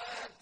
وَمَا